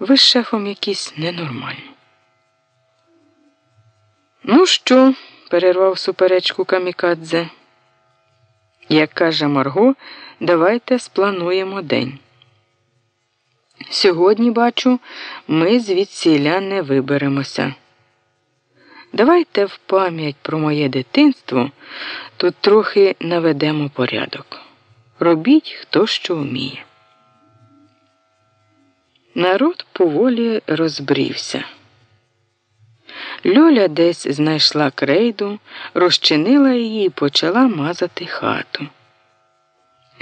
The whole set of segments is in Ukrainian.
Ви з шефом якісь ненормальні. Ну що? перервав суперечку Камікадзе. Як каже Марго, давайте сплануємо день. Сьогодні, бачу, ми звідсіля не виберемося. Давайте в пам'ять про моє дитинство тут трохи наведемо порядок. Робіть хто що вміє. Народ поволі розбрівся. Льоля десь знайшла крейду, розчинила її і почала мазати хату.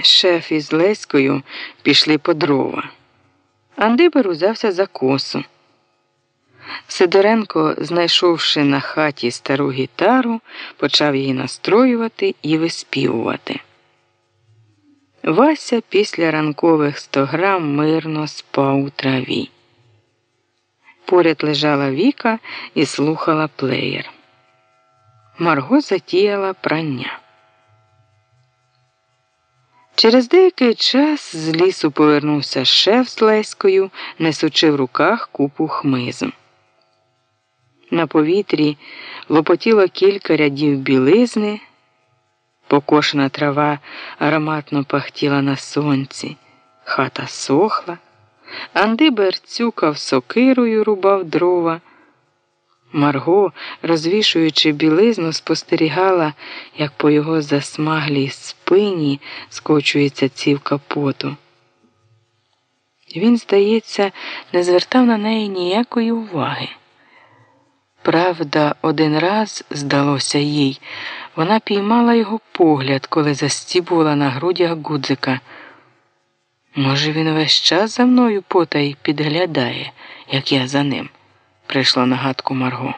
Шеф із Леською пішли по дрова. Андибер узявся за косу. Сидоренко, знайшовши на хаті стару гітару, почав її настроювати і виспівувати. Вася після ранкових сто грам мирно спав у траві. Поряд лежала Віка і слухала плеєр. Марго затіяла прання. Через деякий час з лісу повернувся шеф з Леською, несучи в руках купу хмизу. На повітрі лопотіло кілька рядів білизни, покошена трава ароматно пахтіла на сонці, хата сохла, Андибер цюкав сокирою, рубав дрова. Марго, розвішуючи білизну, спостерігала, як по його засмаглій спині скочується цівка поту. Він, здається, не звертав на неї ніякої уваги. Правда, один раз, здалося їй, вона піймала його погляд, коли застібувала на грудях гудзика. Може, він весь час за мною потай підглядає, як я за ним, прийшла на гадку Марго.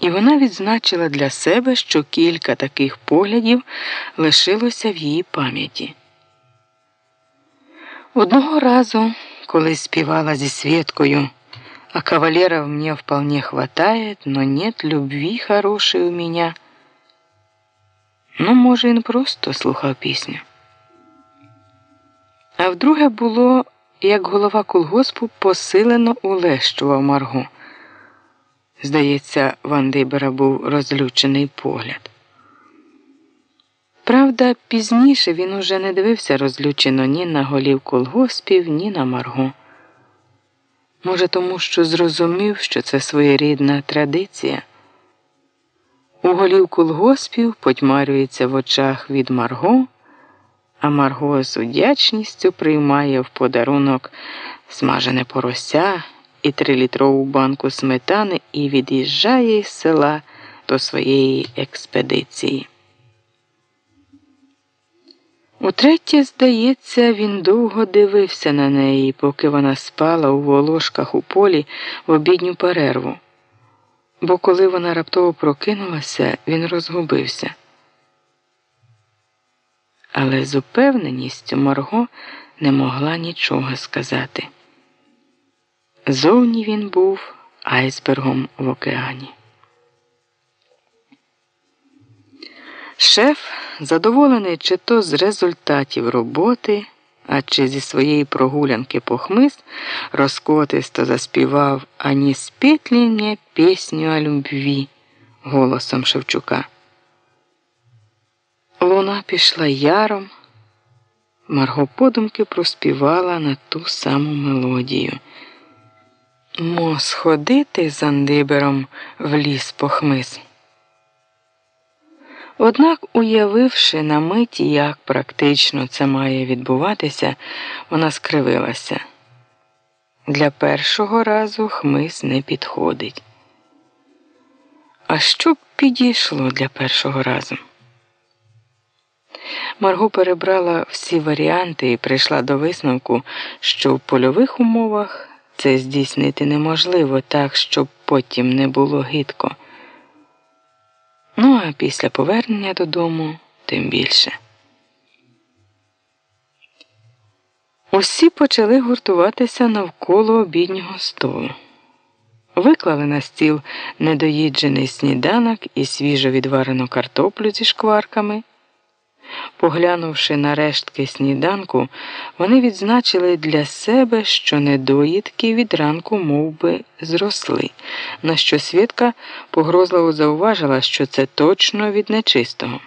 І вона відзначила для себе, що кілька таких поглядів лишилося в її пам'яті. Одного разу, коли співала зі Свєткою, а кавалеров мне вполне хватает, но нет любви хорошей у меня. Ну, може, він просто слухав пісню. А вдруге було, як голова колгоспу посилено улещував Маргу. Здається, Ван Дибера був розлючений погляд. Правда, пізніше він уже не дивився розлючено ні на голів колгоспів, ні на Маргу. Може, тому що зрозумів, що це своєрідна традиція. У голів колгоспів потьмарюється в очах від Марго, а Марго з удячністю приймає в подарунок смажене порося і трилітрову банку сметани і від'їжджає із села до своєї експедиції. Утретє, здається, він довго дивився на неї, поки вона спала у волошках у полі в обідню перерву. Бо коли вона раптово прокинулася, він розгубився. Але з упевненістю Марго не могла нічого сказати. Зовні він був айсбергом в океані. Шеф, задоволений чи то з результатів роботи, а чи зі своєї прогулянки по хмиз, розкотисто заспівав ані спіть ли пісню о любві голосом Шевчука. Луна пішла яром, Марго подумки проспівала на ту саму мелодію. Мо сходити з Андибером в ліс по хмиз. Однак, уявивши на миті, як практично це має відбуватися, вона скривилася. Для першого разу хмис не підходить. А що б підійшло для першого разу? Марго перебрала всі варіанти і прийшла до висновку, що в польових умовах це здійснити неможливо так, щоб потім не було гидко. Ну, а після повернення додому тим більше. Усі почали гуртуватися навколо обіднього столу. Виклали на стіл недоїджений сніданок і свіжо відварену картоплю зі шкварками. Поглянувши на рештки сніданку, вони відзначили для себе, що недоїдки від ранку мов би, зросли, на що Свідка погрозливо зауважила, що це точно від нечистого.